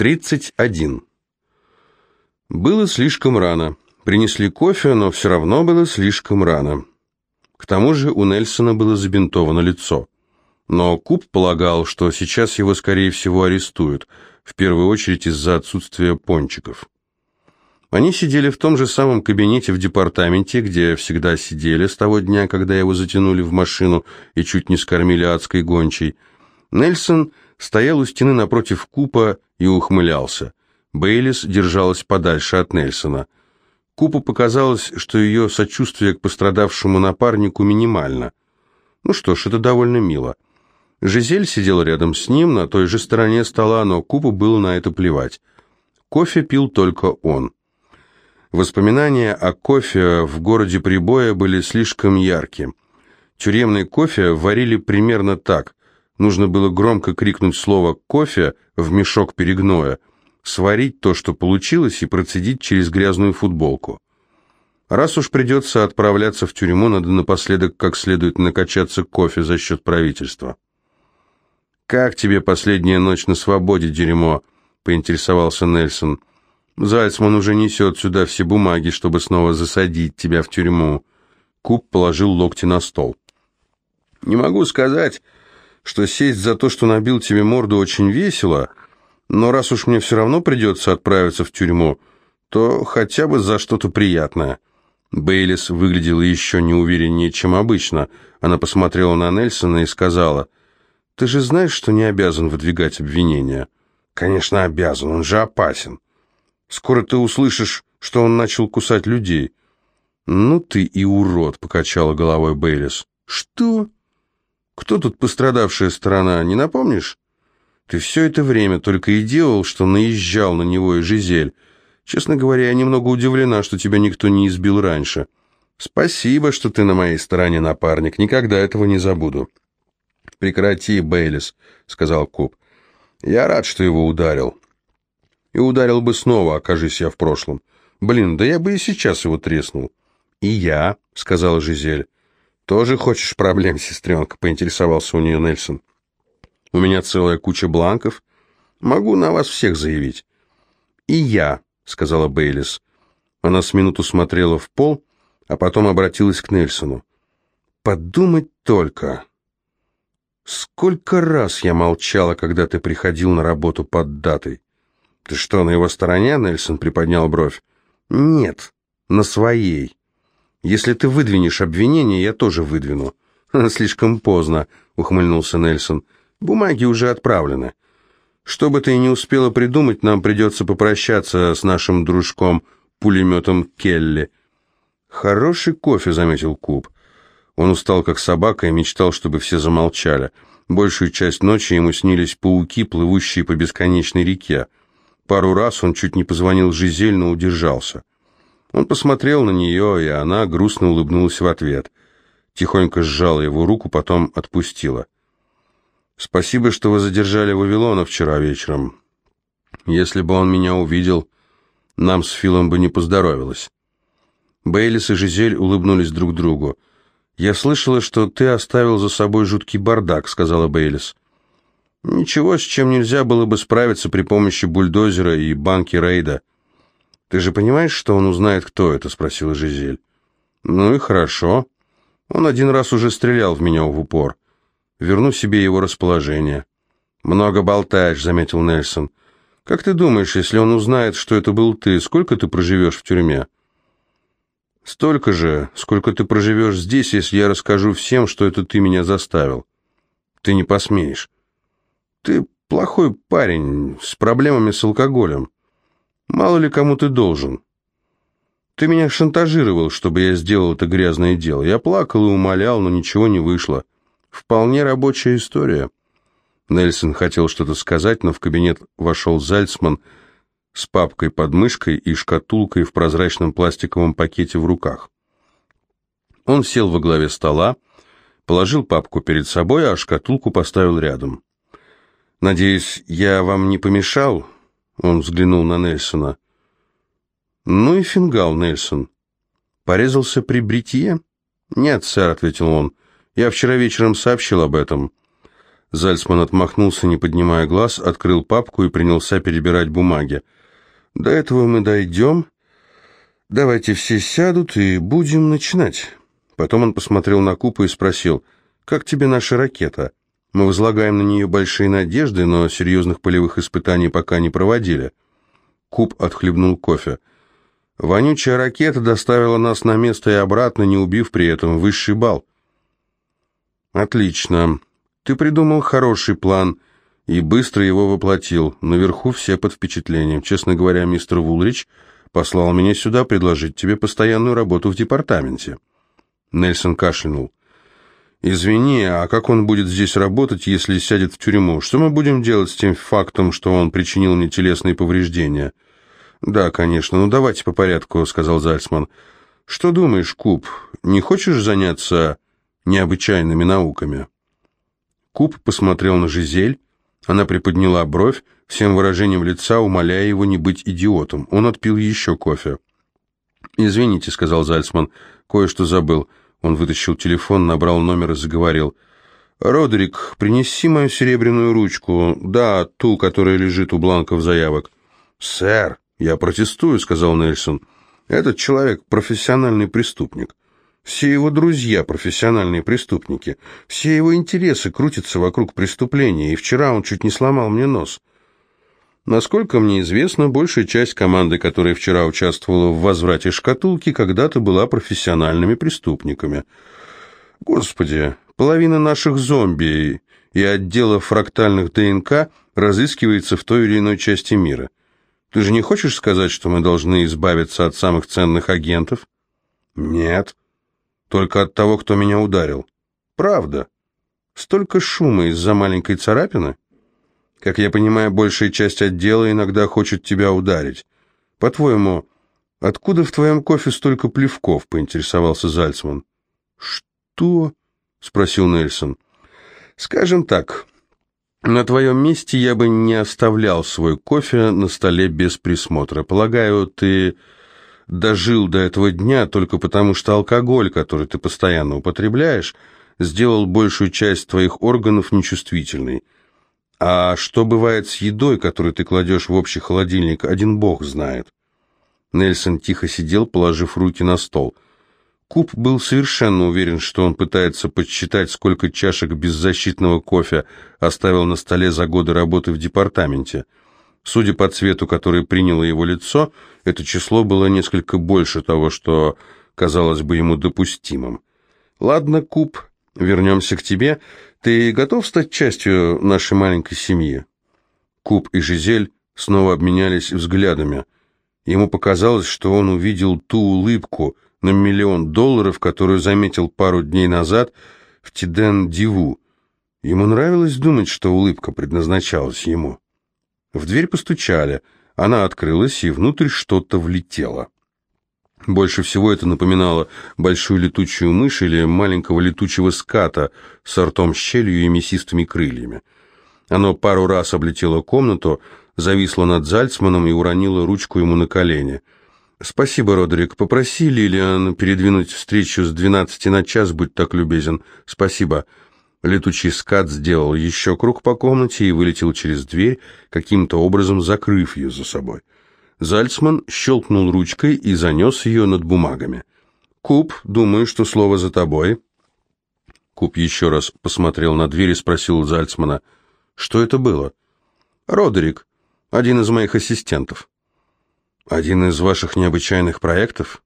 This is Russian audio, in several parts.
31. Было слишком рано. Принесли кофе, но все равно было слишком рано. К тому же у Нельсона было забинтовано лицо. Но Куб полагал, что сейчас его, скорее всего, арестуют, в первую очередь из-за отсутствия пончиков. Они сидели в том же самом кабинете в департаменте, где всегда сидели с того дня, когда его затянули в машину и чуть не скормили адской гончей. Нельсон стоял у стены напротив Купа и ухмылялся. Бейлис держалась подальше от Нельсона. Купу показалось, что ее сочувствие к пострадавшему напарнику минимально. Ну что ж, это довольно мило. Жизель сидела рядом с ним, на той же стороне стола, но Купу было на это плевать. Кофе пил только он. Воспоминания о кофе в городе Прибоя были слишком яркие. Тюремный кофе варили примерно так. Нужно было громко крикнуть слово «кофе» в мешок перегноя, сварить то, что получилось, и процедить через грязную футболку. Раз уж придется отправляться в тюрьму, надо напоследок как следует накачаться кофе за счет правительства. «Как тебе последняя ночь на свободе, дерьмо?» — поинтересовался Нельсон. «Зальцман уже несет сюда все бумаги, чтобы снова засадить тебя в тюрьму». Куб положил локти на стол. «Не могу сказать, что сесть за то, что набил тебе морду, очень весело, но раз уж мне все равно придется отправиться в тюрьму, то хотя бы за что-то приятное». Бейлис выглядела еще неувереннее, чем обычно. Она посмотрела на Нельсона и сказала, «Ты же знаешь, что не обязан выдвигать обвинения?» «Конечно, обязан, он же опасен. Скоро ты услышишь, что он начал кусать людей». «Ну ты и урод», — покачала головой Бейлис. «Что?» Кто тут пострадавшая сторона, не напомнишь? Ты все это время только и делал, что наезжал на него и Жизель. Честно говоря, я немного удивлена, что тебя никто не избил раньше. Спасибо, что ты на моей стороне, напарник. Никогда этого не забуду. Прекрати, Бейлис, сказал Куб. Я рад, что его ударил. И ударил бы снова, окажись я в прошлом. Блин, да я бы и сейчас его треснул. И я, сказала Жизель. «Тоже хочешь проблем, сестренка?» — поинтересовался у нее Нельсон. «У меня целая куча бланков. Могу на вас всех заявить». «И я», — сказала Бейлис. Она с минуту смотрела в пол, а потом обратилась к Нельсону. «Подумать только. Сколько раз я молчала, когда ты приходил на работу под датой?» «Ты что, на его стороне?» — Нельсон приподнял бровь. «Нет, на своей». Если ты выдвинешь обвинение, я тоже выдвину». «Слишком поздно», — ухмыльнулся Нельсон. «Бумаги уже отправлены. Что бы ты ни успела придумать, нам придется попрощаться с нашим дружком, пулеметом Келли». «Хороший кофе», — заметил Куб. Он устал, как собака, и мечтал, чтобы все замолчали. Большую часть ночи ему снились пауки, плывущие по бесконечной реке. Пару раз он чуть не позвонил Жизель, но удержался. Он посмотрел на нее, и она грустно улыбнулась в ответ. Тихонько сжала его руку, потом отпустила. «Спасибо, что вы задержали Вавилона вчера вечером. Если бы он меня увидел, нам с Филом бы не поздоровилось». Бейлис и Жизель улыбнулись друг другу. «Я слышала, что ты оставил за собой жуткий бардак», — сказала Бейлис. «Ничего, с чем нельзя было бы справиться при помощи бульдозера и банки рейда». «Ты же понимаешь, что он узнает, кто это?» — спросила Жизель. «Ну и хорошо. Он один раз уже стрелял в меня в упор. Верну себе его расположение». «Много болтаешь», — заметил Нельсон. «Как ты думаешь, если он узнает, что это был ты, сколько ты проживешь в тюрьме?» «Столько же, сколько ты проживешь здесь, если я расскажу всем, что это ты меня заставил. Ты не посмеешь. Ты плохой парень, с проблемами с алкоголем. Мало ли кому ты должен. Ты меня шантажировал, чтобы я сделал это грязное дело. Я плакал и умолял, но ничего не вышло. Вполне рабочая история. Нельсон хотел что-то сказать, но в кабинет вошел Зальцман с папкой под мышкой и шкатулкой в прозрачном пластиковом пакете в руках. Он сел во главе стола, положил папку перед собой, а шкатулку поставил рядом. «Надеюсь, я вам не помешал?» Он взглянул на Нельсона. «Ну и фингал, Нельсон. Порезался при бритье?» «Нет, сэр», — ответил он. «Я вчера вечером сообщил об этом. Зальцман отмахнулся, не поднимая глаз, открыл папку и принялся перебирать бумаги. «До этого мы дойдем. Давайте все сядут и будем начинать». Потом он посмотрел на Купа и спросил, «Как тебе наша ракета? Мы возлагаем на нее большие надежды, но серьезных полевых испытаний пока не проводили». Куб отхлебнул кофе. «Вонючая ракета доставила нас на место и обратно, не убив при этом высший балл». «Отлично. Ты придумал хороший план и быстро его воплотил. Наверху все под впечатлением. Честно говоря, мистер Вулрич послал меня сюда предложить тебе постоянную работу в департаменте». Нельсон кашлянул. «Извини, а как он будет здесь работать, если сядет в тюрьму? Что мы будем делать с тем фактом, что он причинил мне телесные повреждения?» «Да, конечно. Ну, давайте по порядку», — сказал Зальцман. «Что думаешь, Куб, не хочешь заняться необычайными науками?» Куб посмотрел на Жизель. Она приподняла бровь, всем выражением лица умоляя его не быть идиотом. Он отпил еще кофе. «Извините», — сказал Зальцман, — «кое-что забыл». Он вытащил телефон, набрал номер и заговорил. «Родерик, принеси мою серебряную ручку. Да, ту, которая лежит у бланков заявок». «Сэр, я протестую», — сказал Нельсон. «Этот человек профессиональный преступник. Все его друзья – профессиональные преступники. Все его интересы крутятся вокруг преступления, и вчера он чуть не сломал мне нос. Насколько мне известно, большая часть команды, которая вчера участвовала в возврате шкатулки, когда-то была профессиональными преступниками. Господи, половина наших зомби и отдела фрактальных ДНК разыскивается в той или иной части мира. Ты же не хочешь сказать, что мы должны избавиться от самых ценных агентов? Нет. Только от того, кто меня ударил. Правда. Столько шума из-за маленькой царапины? Как я понимаю, большая часть отдела иногда хочет тебя ударить. По-твоему, откуда в твоем кофе столько плевков, поинтересовался Зальцман. Что? спросил Нельсон. Скажем так, на твоем месте я бы не оставлял свой кофе на столе без присмотра. Полагаю, ты дожил до этого дня только потому, что алкоголь, который ты постоянно употребляешь, сделал большую часть твоих органов нечувствительной. А что бывает с едой, которую ты кладешь в общий холодильник, один бог знает. Нельсон тихо сидел, положив руки на стол. Куб был совершенно уверен, что он пытается подсчитать, сколько чашек беззащитного кофе оставил на столе за годы работы в департаменте – Судя по цвету, который приняло его лицо, это число было несколько больше того, что казалось бы ему допустимым. «Ладно, Куб, вернемся к тебе. Ты готов стать частью нашей маленькой семьи?» Куб и Жизель снова обменялись взглядами. Ему показалось, что он увидел ту улыбку на миллион долларов, которую заметил пару дней назад в Тиден-Диву. Ему нравилось думать, что улыбка предназначалась ему. В дверь постучали. Она открылась, и внутрь что-то влетело. Больше всего это напоминало большую летучую мышь или маленького летучего ската с ртом щелью и мясистыми крыльями. Оно пару раз облетело комнату, зависло над Зальцманом и уронило ручку ему на колени. «Спасибо, Родерик. Попроси Лилиан передвинуть встречу с двенадцати на час, будь так любезен. Спасибо». Летучий скат сделал еще круг по комнате и вылетел через дверь, каким-то образом закрыв ее за собой. Зальцман щелкнул ручкой и занес ее над бумагами. «Куб, думаю, что слово за тобой». Куб еще раз посмотрел на дверь и спросил Зальцмана, «Что это было?» «Родерик, один из моих ассистентов». «Один из ваших необычайных проектов?»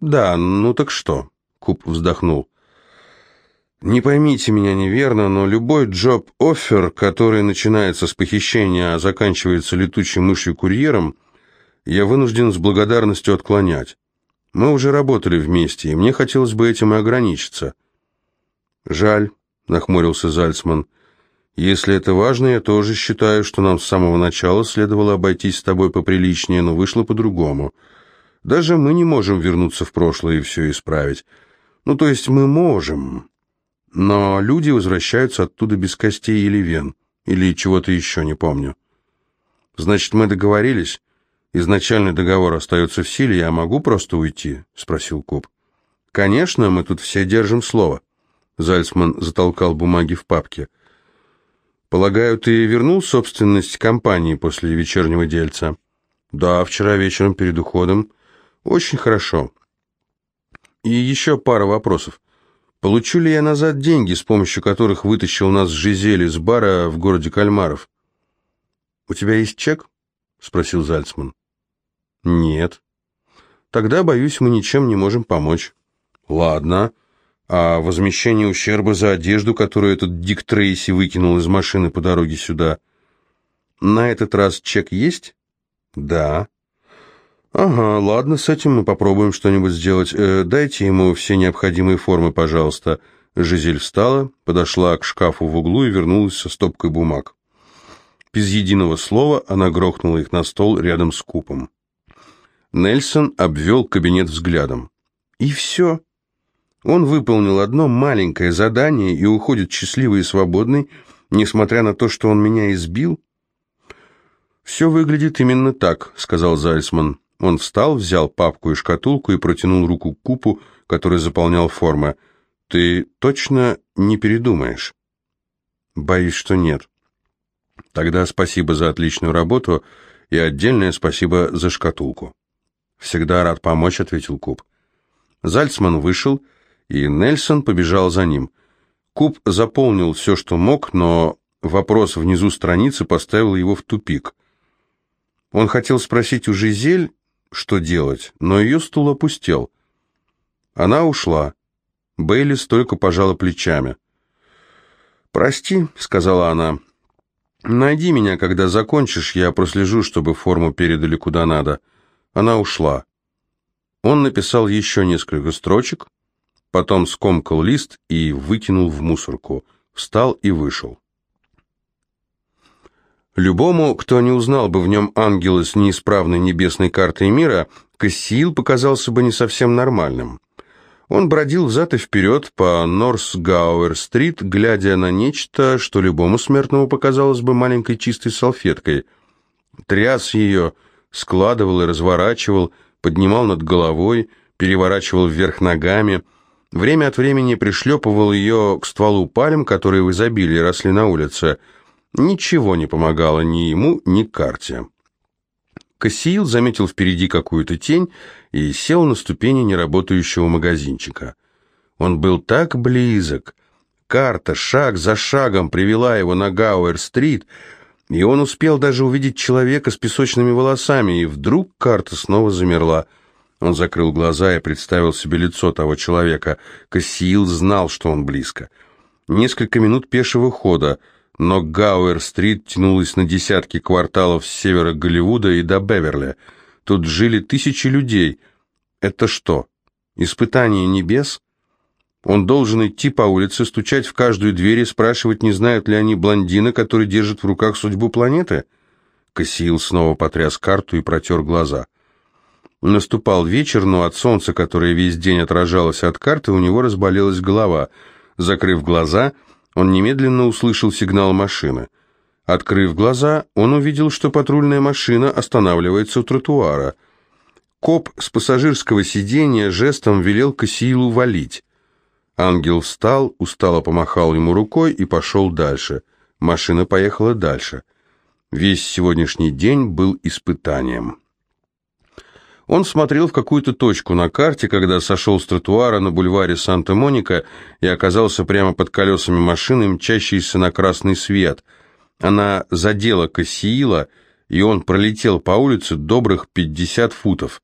«Да, ну так что?» Куб вздохнул. Не поймите меня неверно, но любой джоб-оффер, который начинается с похищения, а заканчивается летучей мышью-курьером, я вынужден с благодарностью отклонять. Мы уже работали вместе, и мне хотелось бы этим и ограничиться. Жаль, нахмурился Зальцман. Если это важно, я тоже считаю, что нам с самого начала следовало обойтись с тобой поприличнее, но вышло по-другому. Даже мы не можем вернуться в прошлое и все исправить. Ну, то есть мы можем, но люди возвращаются оттуда без костей или вен, или чего-то еще, не помню. Значит, мы договорились? Изначальный договор остается в силе, я могу просто уйти? Спросил Куб. Конечно, мы тут все держим слово. Зальцман затолкал бумаги в папке. Полагаю, ты вернул собственность компании после вечернего дельца? Да, вчера вечером перед уходом. Очень хорошо. И еще пара вопросов. Получу ли я назад деньги, с помощью которых вытащил нас с Жизели из бара в городе Кальмаров? У тебя есть чек? Спросил Зальцман. Нет. Тогда, боюсь, мы ничем не можем помочь. Ладно. А возмещение ущерба за одежду, которую этот Дик Трейси выкинул из машины по дороге сюда? На этот раз чек есть? Да. «Ага, ладно, с этим мы попробуем что-нибудь сделать. Э, дайте ему все необходимые формы, пожалуйста». Жизель встала, подошла к шкафу в углу и вернулась со стопкой бумаг. Без единого слова она грохнула их на стол рядом с купом. Нельсон обвел кабинет взглядом. «И все?» Он выполнил одно маленькое задание и уходит счастливый и свободный, несмотря на то, что он меня избил? «Все выглядит именно так», — сказал Зальцман. Он встал, взял папку и шкатулку и протянул руку к купу, который заполнял формы. «Ты точно не передумаешь?» «Боюсь, что нет». «Тогда спасибо за отличную работу и отдельное спасибо за шкатулку». «Всегда рад помочь», — ответил Куб. Зальцман вышел, и Нельсон побежал за ним. Куб заполнил все, что мог, но вопрос внизу страницы поставил его в тупик. Он хотел спросить у Жизель, что делать, но ее стул опустел. Она ушла. Бейли только пожала плечами. «Прости», — сказала она. «Найди меня, когда закончишь, я прослежу, чтобы форму передали куда надо». Она ушла. Он написал еще несколько строчек, потом скомкал лист и выкинул в мусорку, встал и вышел. Любому, кто не узнал бы в нем ангела с неисправной небесной картой мира, Кассиил показался бы не совсем нормальным. Он бродил взад и вперед по Норсгауэр-стрит, глядя на нечто, что любому смертному показалось бы маленькой чистой салфеткой. Тряс ее, складывал и разворачивал, поднимал над головой, переворачивал вверх ногами, время от времени пришлепывал ее к стволу пальм, которые в изобилии росли на улице – Ничего не помогало ни ему, ни карте. Кассиил заметил впереди какую-то тень и сел на ступени неработающего магазинчика. Он был так близок. Карта шаг за шагом привела его на Гауэр-стрит, и он успел даже увидеть человека с песочными волосами, и вдруг карта снова замерла. Он закрыл глаза и представил себе лицо того человека. Кассиил знал, что он близко. Несколько минут пешего хода — но Гауэр-стрит тянулась на десятки кварталов с севера Голливуда и до Беверли. Тут жили тысячи людей. Это что, испытание небес? Он должен идти по улице, стучать в каждую дверь и спрашивать, не знают ли они блондина, который держит в руках судьбу планеты? Кассиил снова потряс карту и протер глаза. Наступал вечер, но от солнца, которое весь день отражалось от карты, у него разболелась голова. Закрыв глаза, он немедленно услышал сигнал машины. Открыв глаза, он увидел, что патрульная машина останавливается у тротуара. Коп с пассажирского сиденья жестом велел Кассиилу валить. Ангел встал, устало помахал ему рукой и пошел дальше. Машина поехала дальше. Весь сегодняшний день был испытанием. Он смотрел в какую-то точку на карте, когда сошел с тротуара на бульваре Санта-Моника и оказался прямо под колесами машины, мчащейся на красный свет. Она задела Кассиила, и он пролетел по улице добрых пятьдесят футов.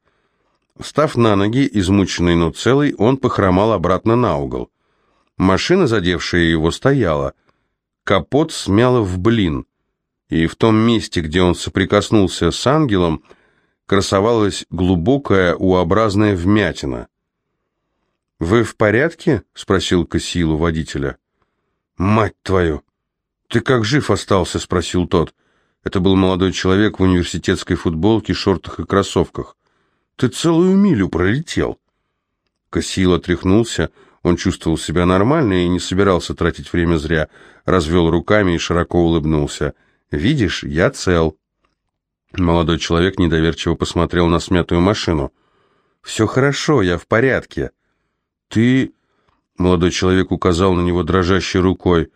Встав на ноги, измученный, но целый, он похромал обратно на угол. Машина, задевшая его, стояла. Капот смяло в блин, и в том месте, где он соприкоснулся с ангелом, красовалась глубокая U-образная вмятина. «Вы в порядке?» — спросил Кассиил водителя. «Мать твою! Ты как жив остался?» — спросил тот. Это был молодой человек в университетской футболке, шортах и кроссовках. «Ты целую милю пролетел!» Кассиил отряхнулся, он чувствовал себя нормально и не собирался тратить время зря, развел руками и широко улыбнулся. «Видишь, я цел». Молодой человек недоверчиво посмотрел на смятую машину. «Все хорошо, я в порядке». «Ты...» — молодой человек указал на него дрожащей рукой.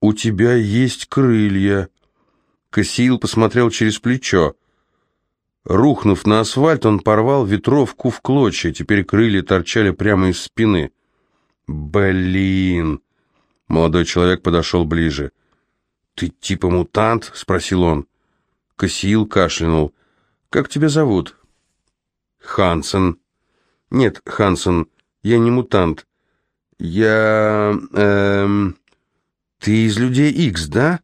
«У тебя есть крылья». Кассиил посмотрел через плечо. Рухнув на асфальт, он порвал ветровку в клочья, теперь крылья торчали прямо из спины. «Блин!» Молодой человек подошел ближе. «Ты типа мутант?» — спросил он. Кассиил кашлянул. «Как тебя зовут?» «Хансен». «Нет, Хансен, я не мутант. Я... эм... Ты из Людей Икс, да?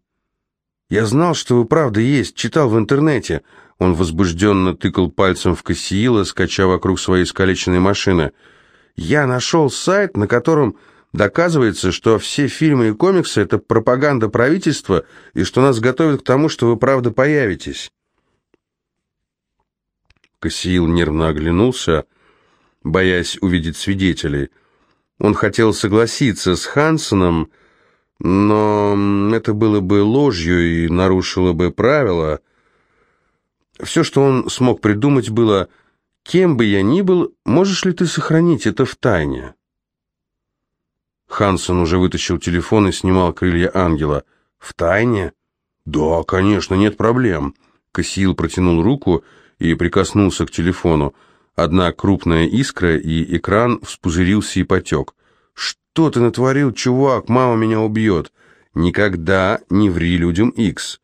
Я знал, что вы правда есть, читал в интернете». Он возбужденно тыкал пальцем в Кассиила, скача вокруг своей искалеченной машины. «Я нашел сайт, на котором доказывается, что все фильмы и комиксы — это пропаганда правительства, и что нас готовят к тому, что вы правда появитесь». Кассиил нервно оглянулся, боясь увидеть свидетелей. Он хотел согласиться с Хансоном, но это было бы ложью и нарушило бы правила. Все, что он смог придумать, было «Кем бы я ни был, можешь ли ты сохранить это в тайне?» Хансон уже вытащил телефон и снимал крылья ангела. «В тайне?» «Да, конечно, нет проблем». Кассиил протянул руку и прикоснулся к телефону. Одна крупная искра, и экран вспузырился и потек. «Что ты натворил, чувак? Мама меня убьет!» «Никогда не ври людям Икс,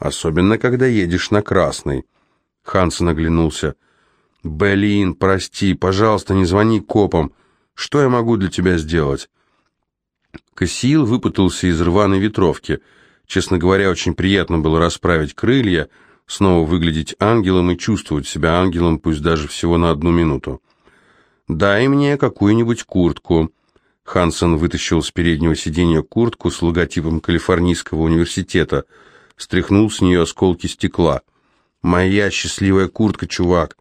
особенно когда едешь на красный». Хансен оглянулся. «Блин, прости, пожалуйста, не звони копам. Что я могу для тебя сделать?» Кассиил выпутался из рваной ветровки. Честно говоря, очень приятно было расправить крылья, снова выглядеть ангелом и чувствовать себя ангелом, пусть даже всего на одну минуту. «Дай мне какую-нибудь куртку». Хансен вытащил с переднего сиденья куртку с логотипом Калифорнийского университета, стряхнул с нее осколки стекла. «Моя счастливая куртка, чувак!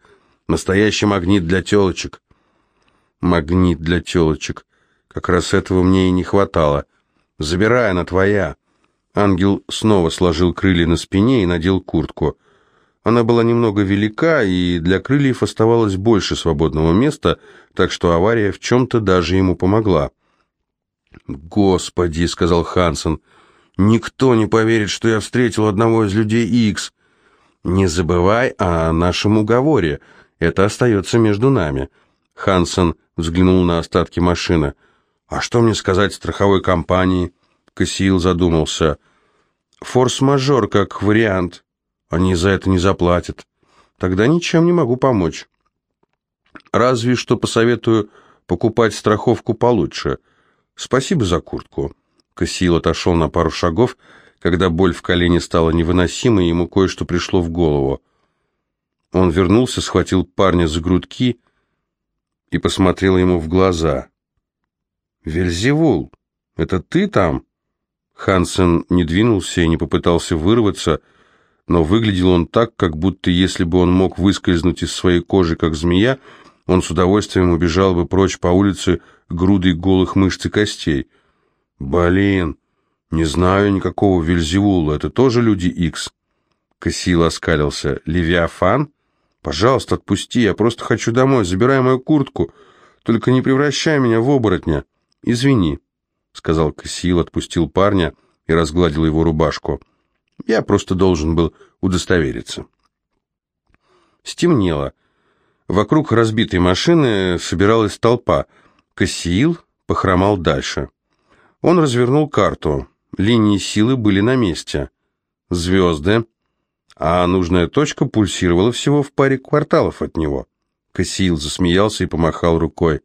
Настоящий магнит для телочек!» «Магнит для телочек!» Как раз этого мне и не хватало. Забирай, она твоя. Ангел снова сложил крылья на спине и надел куртку. Она была немного велика, и для крыльев оставалось больше свободного места, так что авария в чем-то даже ему помогла. «Господи», — сказал Хансен, — «никто не поверит, что я встретил одного из людей Икс. Не забывай о нашем уговоре, это остается между нами». Хансен взглянул на остатки машины — «А что мне сказать страховой компании?» Кассиил задумался. «Форс-мажор как вариант. Они за это не заплатят. Тогда ничем не могу помочь. Разве что посоветую покупать страховку получше. Спасибо за куртку». Кассиил отошел на пару шагов, когда боль в колене стала невыносимой, ему кое-что пришло в голову. Он вернулся, схватил парня за грудки и посмотрел ему в глаза. «Вельзевул, это ты там?» Хансен не двинулся и не попытался вырваться, но выглядел он так, как будто если бы он мог выскользнуть из своей кожи, как змея, он с удовольствием убежал бы прочь по улице грудой голых мышц и костей. «Блин, не знаю никакого Вельзевула, это тоже люди Икс?» Кассил оскалился. «Левиафан? Пожалуйста, отпусти, я просто хочу домой, забирай мою куртку, только не превращай меня в оборотня». «Извини», — сказал Кассиил, отпустил парня и разгладил его рубашку. «Я просто должен был удостовериться». Стемнело. Вокруг разбитой машины собиралась толпа. Кассиил похромал дальше. Он развернул карту. Линии силы были на месте. Звезды. А нужная точка пульсировала всего в паре кварталов от него. Кассиил засмеялся и помахал рукой.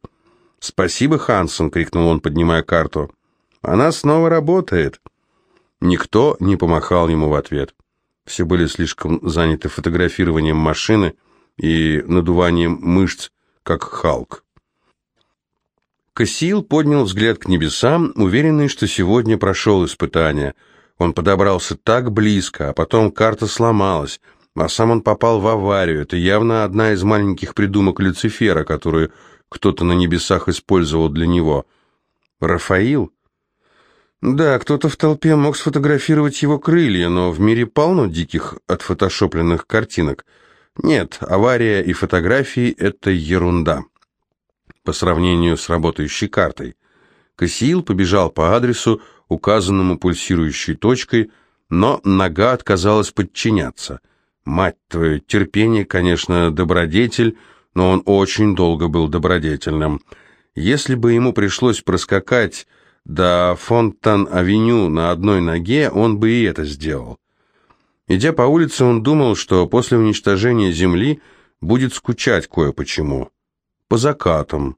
«Спасибо, Хансон!» — крикнул он, поднимая карту. «Она снова работает!» Никто не помахал ему в ответ. Все были слишком заняты фотографированием машины и надуванием мышц, как Халк. Кассил поднял взгляд к небесам, уверенный, что сегодня прошел испытание. Он подобрался так близко, а потом карта сломалась, а сам он попал в аварию. Это явно одна из маленьких придумок Люцифера, которую кто-то на небесах использовал для него. Рафаил? Да, кто-то в толпе мог сфотографировать его крылья, но в мире полно диких отфотошопленных картинок. Нет, авария и фотографии — это ерунда. По сравнению с работающей картой. Кассиил побежал по адресу, указанному пульсирующей точкой, но нога отказалась подчиняться. Мать твою, терпение, конечно, добродетель, но он очень долго был добродетельным. Если бы ему пришлось проскакать до Фонтан-авеню на одной ноге, он бы и это сделал. Идя по улице, он думал, что после уничтожения Земли будет скучать кое-почему. По закатам,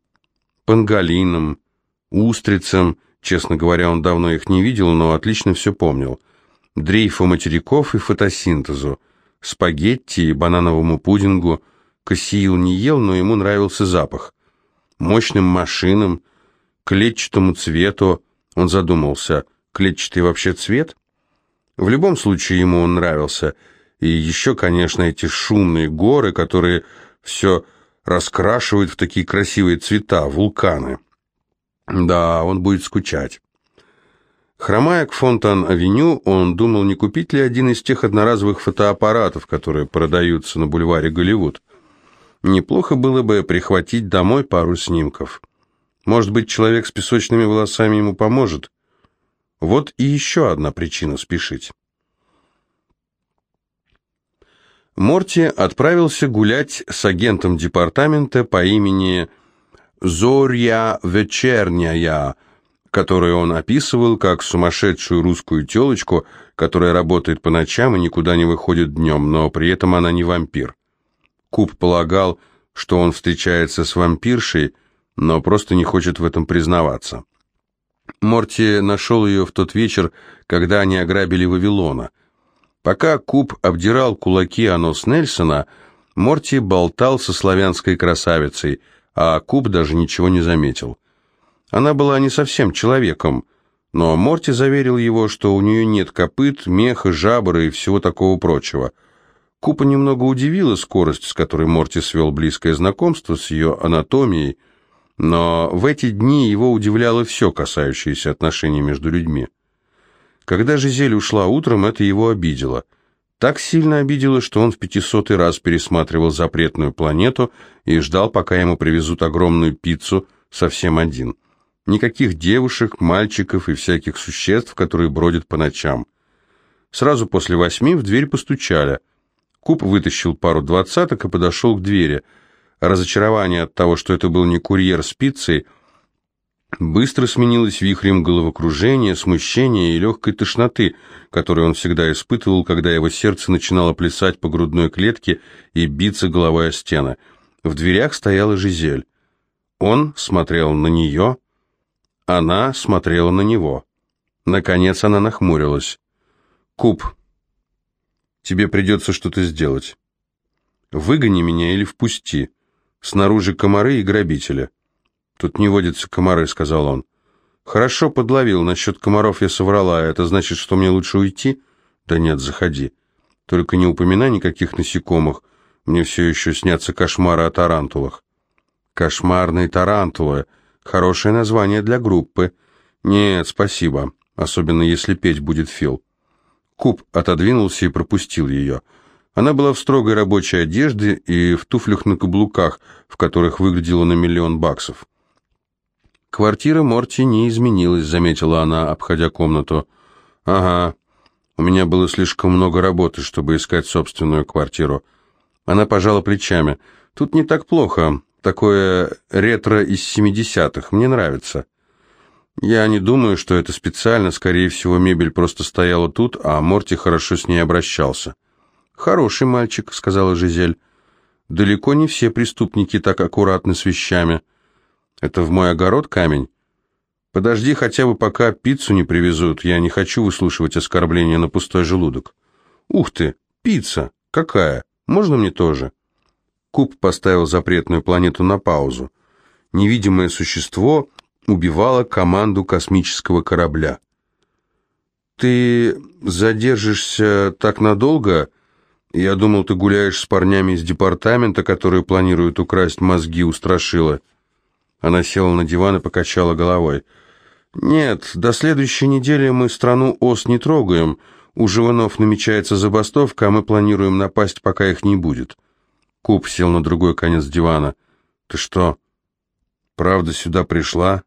панголинам, устрицам, честно говоря, он давно их не видел, но отлично все помнил, дрейфу материков и фотосинтезу, спагетти и банановому пудингу. Кассиил не ел, но ему нравился запах. Мощным машинам, клетчатому цвету, он задумался, клетчатый вообще цвет? В любом случае ему он нравился. И еще, конечно, эти шумные горы, которые все раскрашивают в такие красивые цвета, вулканы. Да, он будет скучать. Хромая к Фонтан-авеню, он думал, не купить ли один из тех одноразовых фотоаппаратов, которые продаются на бульваре Голливуд. Неплохо было бы прихватить домой пару снимков. Может быть, человек с песочными волосами ему поможет? Вот и еще одна причина спешить. Морти отправился гулять с агентом департамента по имени Зорья Вечерняя, которую он описывал как сумасшедшую русскую телочку, которая работает по ночам и никуда не выходит днем, но при этом она не вампир. Куб полагал, что он встречается с вампиршей, но просто не хочет в этом признаваться. Морти нашел ее в тот вечер, когда они ограбили Вавилона. Пока Куб обдирал кулаки о нос Нельсона, Морти болтал со славянской красавицей, а Куб даже ничего не заметил. Она была не совсем человеком, но Морти заверил его, что у нее нет копыт, меха, жабры и всего такого прочего. Купа немного удивила скорость, с которой Морти свел близкое знакомство с ее анатомией, но в эти дни его удивляло все, касающееся отношений между людьми. Когда Жизель ушла утром, это его обидело. Так сильно обидело, что он в пятисотый раз пересматривал запретную планету и ждал, пока ему привезут огромную пиццу совсем один. Никаких девушек, мальчиков и всяких существ, которые бродят по ночам. Сразу после восьми в дверь постучали. Куб вытащил пару двадцаток и подошел к двери – Разочарование от того, что это был не курьер с пиццей, быстро сменилось вихрем головокружения, смущения и легкой тошноты, которую он всегда испытывал, когда его сердце начинало плясать по грудной клетке и биться головой о стены. В дверях стояла Жизель. Он смотрел на нее, она смотрела на него. Наконец она нахмурилась. «Куб, тебе придется что-то сделать. Выгони меня или впусти. Снаружи комары и грабители. Тут не водятся комары, сказал он. Хорошо подловил, насчет комаров я соврала, это значит, что мне лучше уйти? Да нет, заходи. Только не упоминай никаких насекомых, мне все еще снятся кошмары о тарантулах. Кошмарные тарантулы. Хорошее название для группы. Нет, спасибо, особенно если петь будет Фил. Куб отодвинулся и пропустил ее. Она была в строгой рабочей одежде и в туфлях на каблуках, в которых выглядела на миллион баксов. «Квартира Морти не изменилась», — заметила она, обходя комнату. «Ага, у меня было слишком много работы, чтобы искать собственную квартиру». Она пожала плечами. «Тут не так плохо. Такое ретро из семидесятых. Мне нравится». «Я не думаю, что это специально. Скорее всего, мебель просто стояла тут, а Морти хорошо с ней обращался». «Хороший мальчик», — сказала Жизель. «Далеко не все преступники так аккуратны с вещами. Это в мой огород камень? Подожди хотя бы, пока пиццу не привезут. Я не хочу выслушивать оскорбления на пустой желудок». «Ух ты, пицца! Какая? Можно мне тоже?» Куб поставил запретную планету на паузу. Невидимое существо убивало команду космического корабля. «Ты задержишься так надолго?» Я думал, ты гуляешь с парнями из департамента, которые планируют украсть мозги у Страшила. Она села на диван и покачала головой. Нет, до следующей недели мы страну ОС не трогаем. У Живанов намечается забастовка, а мы планируем напасть, пока их не будет. Куб сел на другой конец дивана. Ты что, правда сюда пришла?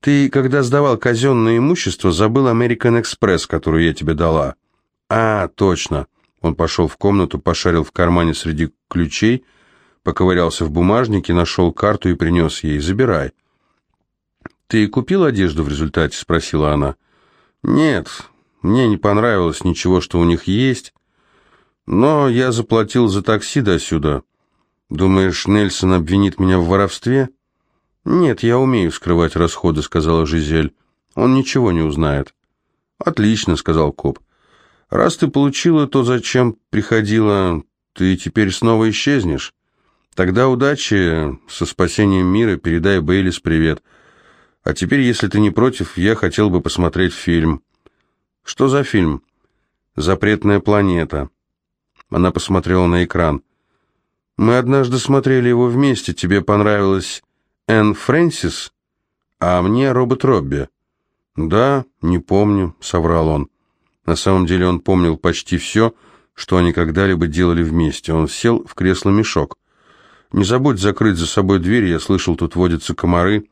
Ты, когда сдавал казенное имущество, забыл American Express, которую я тебе дала. А, точно. Он пошел в комнату, пошарил в кармане среди ключей, поковырялся в бумажнике, нашел карту и принес ей. Забирай. «Ты купил одежду в результате?» — спросила она. «Нет, мне не понравилось ничего, что у них есть, но я заплатил за такси до сюда. Думаешь, Нельсон обвинит меня в воровстве?» «Нет, я умею скрывать расходы», — сказала Жизель. «Он ничего не узнает». «Отлично», — сказал коп. «Раз ты получила то, зачем приходила, ты теперь снова исчезнешь. Тогда удачи со спасением мира, передай Бейлис привет. А теперь, если ты не против, я хотел бы посмотреть фильм». «Что за фильм?» «Запретная планета». Она посмотрела на экран. «Мы однажды смотрели его вместе. Тебе понравилось Энн Фрэнсис, а мне Робот Робби». «Да, не помню», — соврал он. На самом деле он помнил почти все, что они когда-либо делали вместе. Он сел в кресло-мешок. «Не забудь закрыть за собой дверь, я слышал, тут водятся комары».